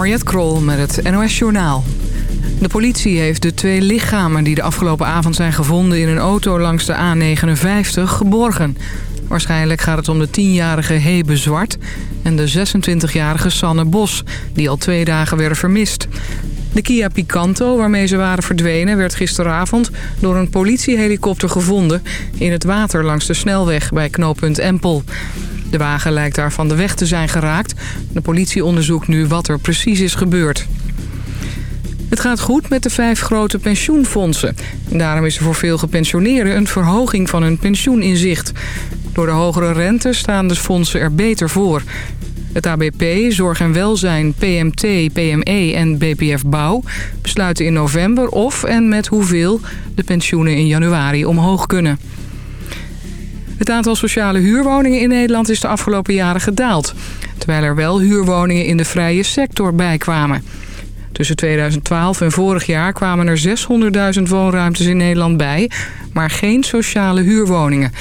Mariette Krol met het NOS Journaal. De politie heeft de twee lichamen die de afgelopen avond zijn gevonden... in een auto langs de A59 geborgen. Waarschijnlijk gaat het om de 10-jarige Hebe Zwart... en de 26-jarige Sanne Bos, die al twee dagen werden vermist. De Kia Picanto, waarmee ze waren verdwenen... werd gisteravond door een politiehelikopter gevonden... in het water langs de snelweg bij knooppunt Empel. De wagen lijkt daar van de weg te zijn geraakt. De politie onderzoekt nu wat er precies is gebeurd. Het gaat goed met de vijf grote pensioenfondsen. Daarom is er voor veel gepensioneerden een verhoging van hun pensioen in zicht. Door de hogere rente staan de fondsen er beter voor. Het ABP, Zorg en Welzijn, PMT, PME en BPF Bouw besluiten in november of en met hoeveel de pensioenen in januari omhoog kunnen. Het aantal sociale huurwoningen in Nederland is de afgelopen jaren gedaald. Terwijl er wel huurwoningen in de vrije sector bijkwamen. Tussen 2012 en vorig jaar kwamen er 600.000 woonruimtes in Nederland bij, maar geen sociale huurwoningen.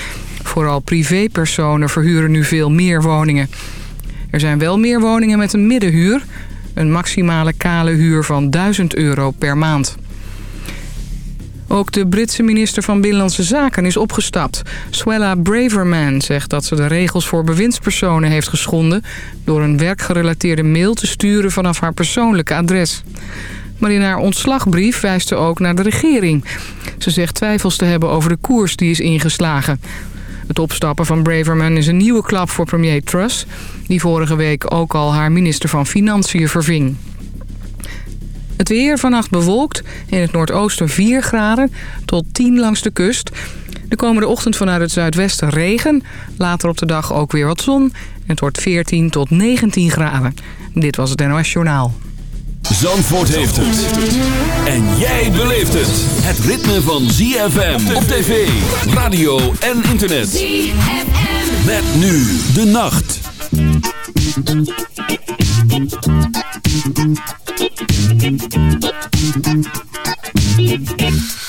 Vooral privépersonen verhuren nu veel meer woningen. Er zijn wel meer woningen met een middenhuur, een maximale kale huur van 1000 euro per maand. Ook de Britse minister van Binnenlandse Zaken is opgestapt. Swella Braverman zegt dat ze de regels voor bewindspersonen heeft geschonden... door een werkgerelateerde mail te sturen vanaf haar persoonlijke adres. Maar in haar ontslagbrief wijst ze ook naar de regering. Ze zegt twijfels te hebben over de koers die is ingeslagen. Het opstappen van Braverman is een nieuwe klap voor premier Truss... die vorige week ook al haar minister van Financiën verving. Het weer vannacht bewolkt. In het noordoosten 4 graden tot 10 langs de kust. De komende ochtend vanuit het zuidwesten regen. Later op de dag ook weer wat zon. Het wordt 14 tot 19 graden. Dit was het NOS Journaal. Zandvoort heeft het. En jij beleeft het. Het ritme van ZFM op tv, radio en internet. ZFM. Met nu de nacht. Thank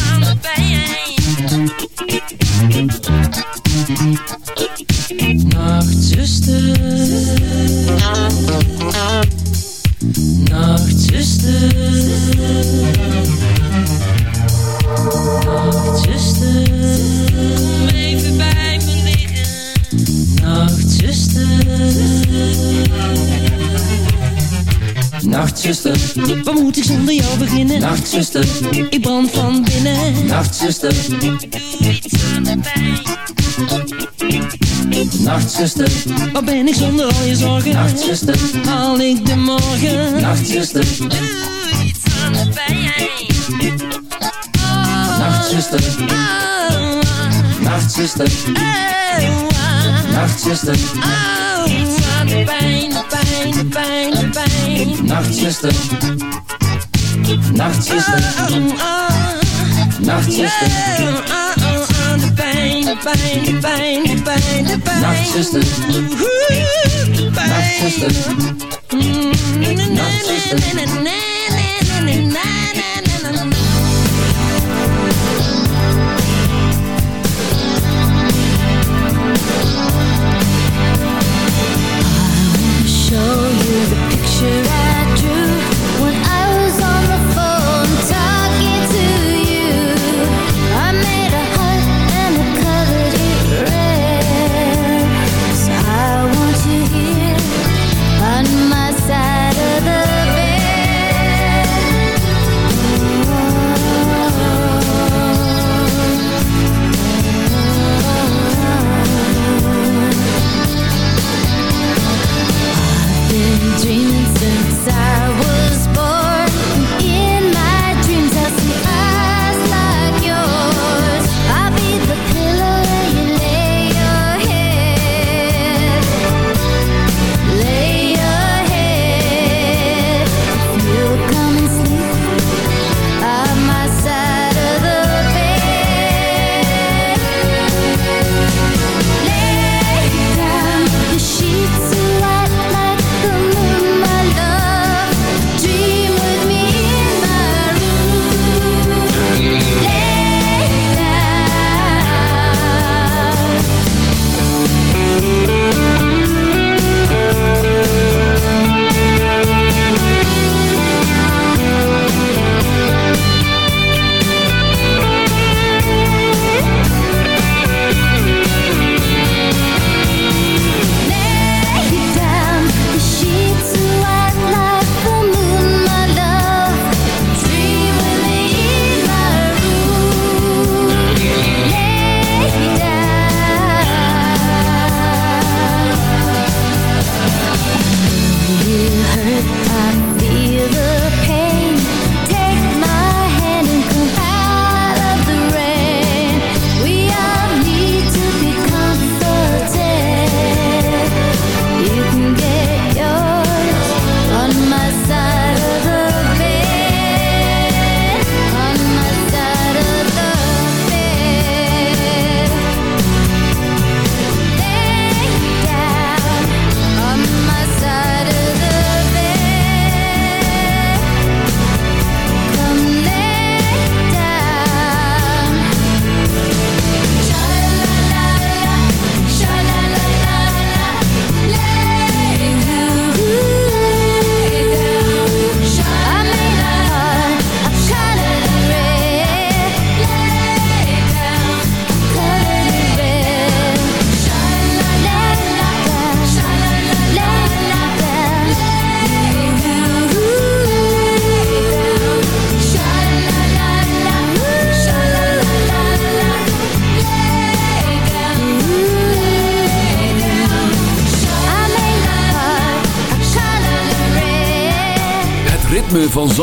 Nachtzuster, ik brand van binnen. Nachtzuster, doe iets aan de pijn. Nachtzuster, wat ben ik zonder al je zorgen? Nachtzuster, haal ik de morgen? Nachtzuster, doe iets aan de pijn. Nachtzuster. Nachtzuster. Nachtzuster, oh. iets aan de pijn, de pijn, de pijn, de pijn. Nachtzuster. Nachtzuster, nachtzuster. De pijn,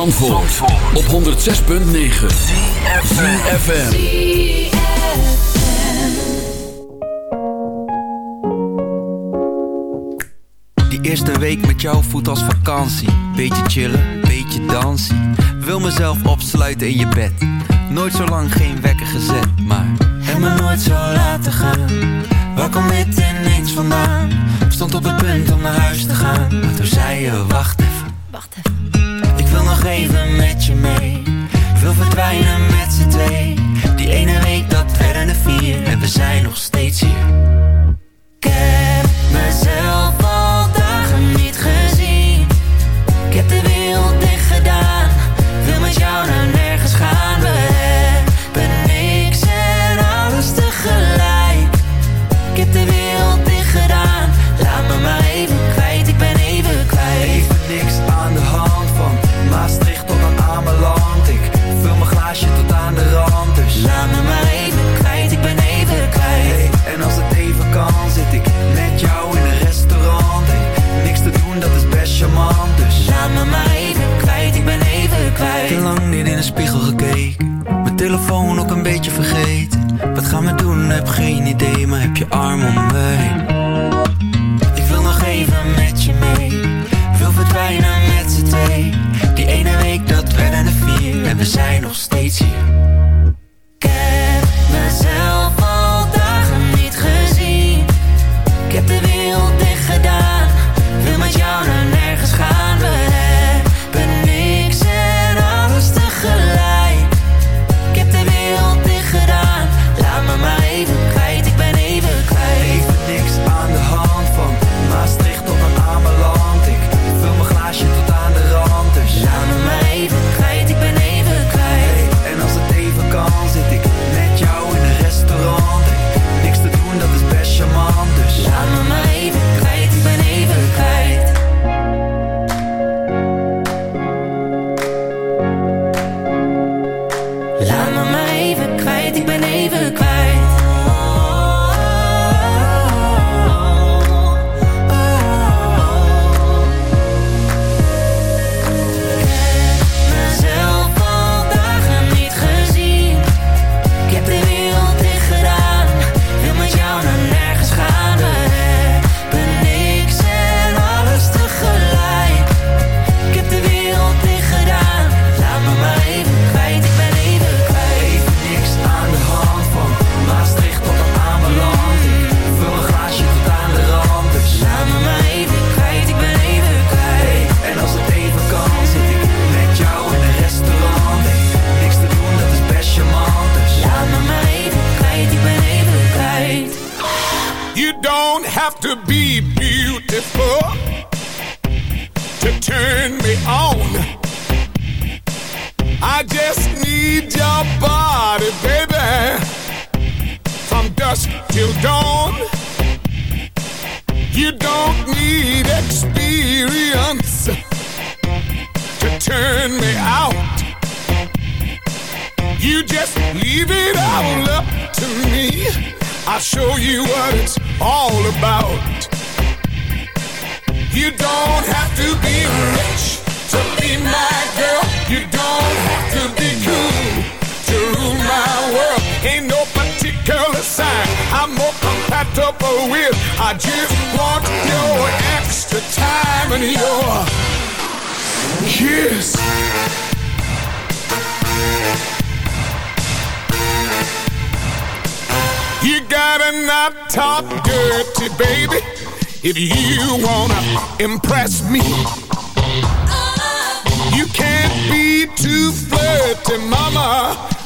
Op 106.9 FM Die eerste week met jou voelt als vakantie. Beetje chillen, beetje dansen Wil mezelf opsluiten in je bed. Nooit zo lang geen wekker gezet, maar Heb me nooit zo laten gaan. Waar kom dit ineens vandaan? Stond op het punt om naar huis te gaan. Maar toen zei je, wacht nog even met je mee.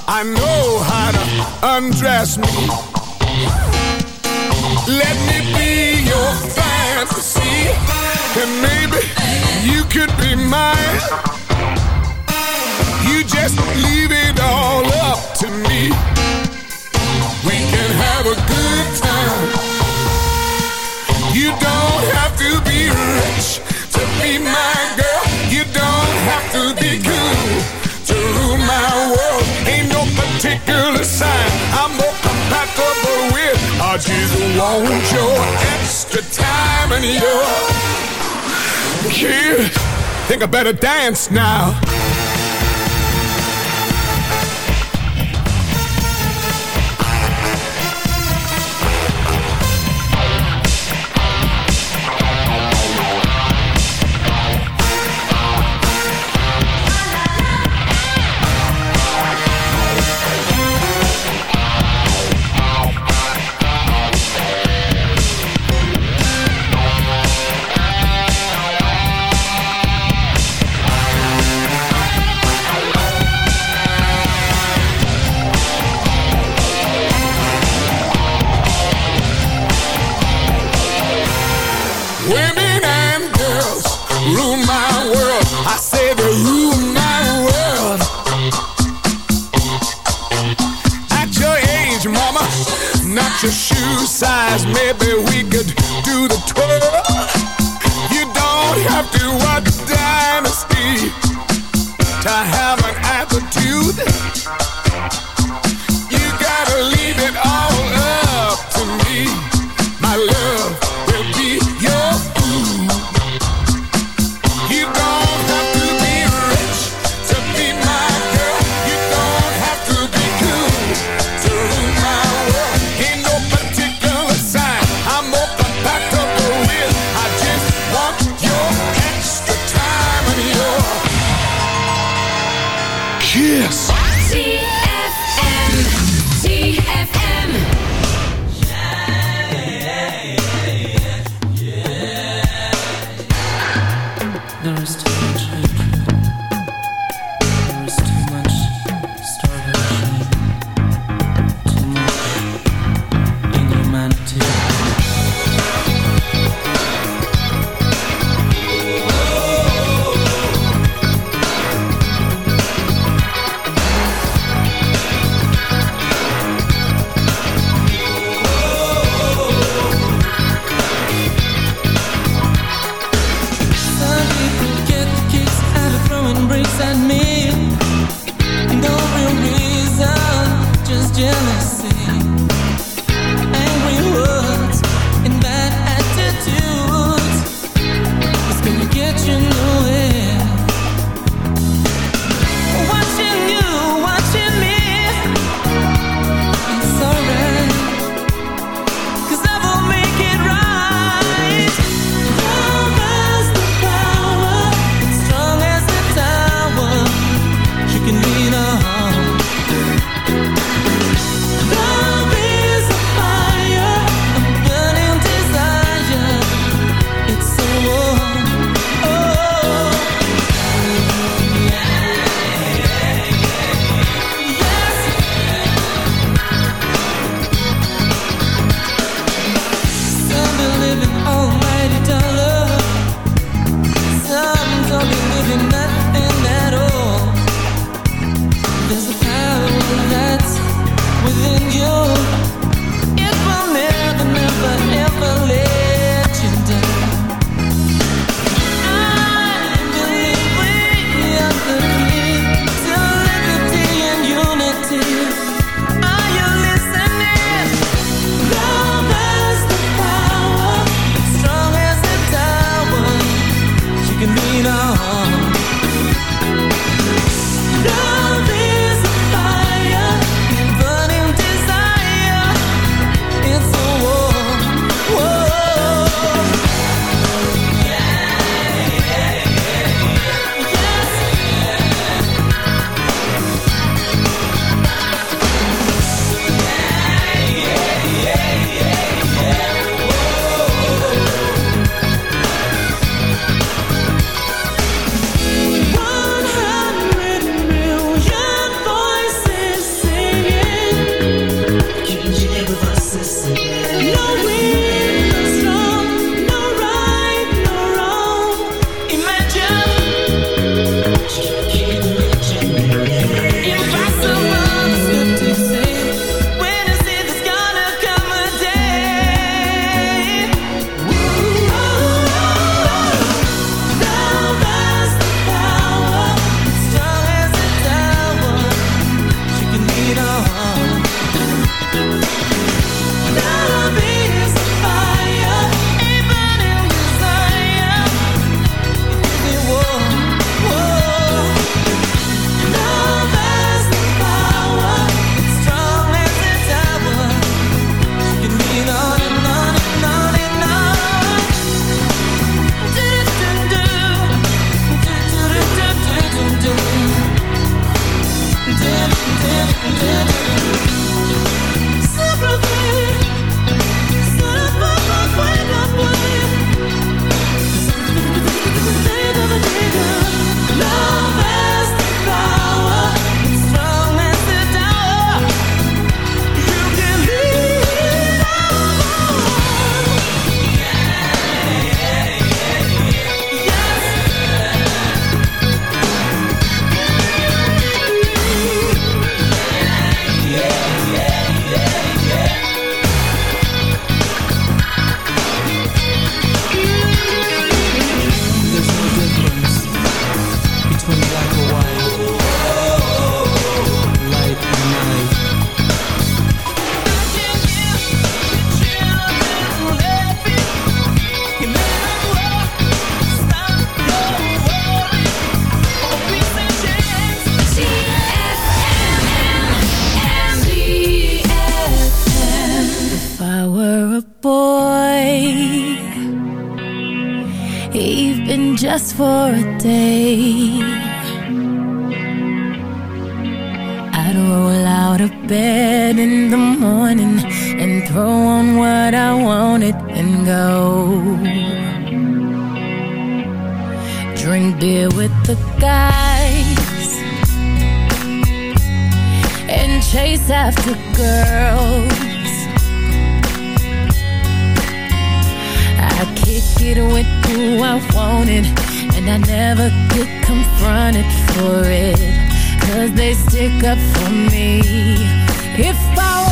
I know how to undress me. Let me be your fantasy, and maybe you could be mine. You just leave it all up to me. We can have a good time. You don't have to be rich to be my girl. You don't have to be. sign. I'm more compatible with. I just want your extra time and your kid. Think I better dance now. chase after girls. I kick it with who I want it And I never get confronted for it Cause they stick up for me. If I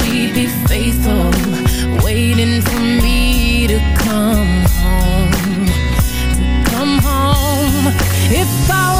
she be faithful, waiting for me to come home, to come home. If I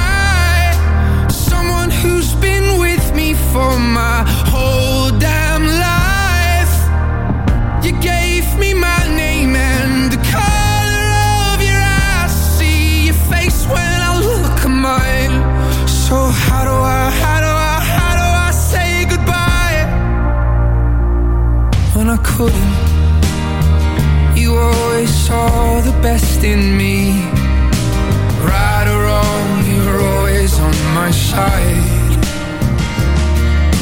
for my whole damn life. You gave me my name and the color of your eyes. See your face when I look at mine. So how do I, how do I, how do I say goodbye? When I couldn't, you always saw the best in me. Right or wrong, you're always on my side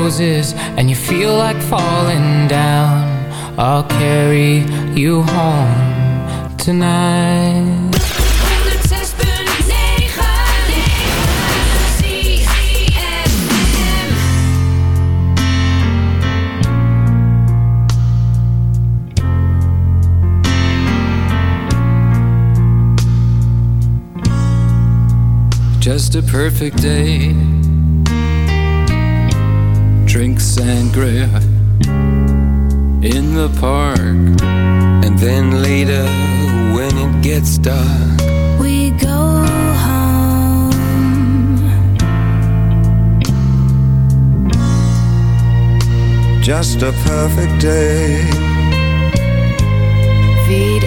bar closes and you feel like falling down, I'll carry you home tonight. 106.9 ZFM Just a perfect day. Sangria in the park. And then later, when it gets dark, We go home Just a perfect day. Feed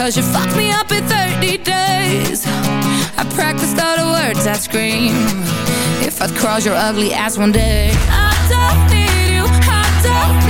Cause you fucked me up in 30 days. I practiced all the words I'd scream. If I'd cross your ugly ass one day I don't need you, I don't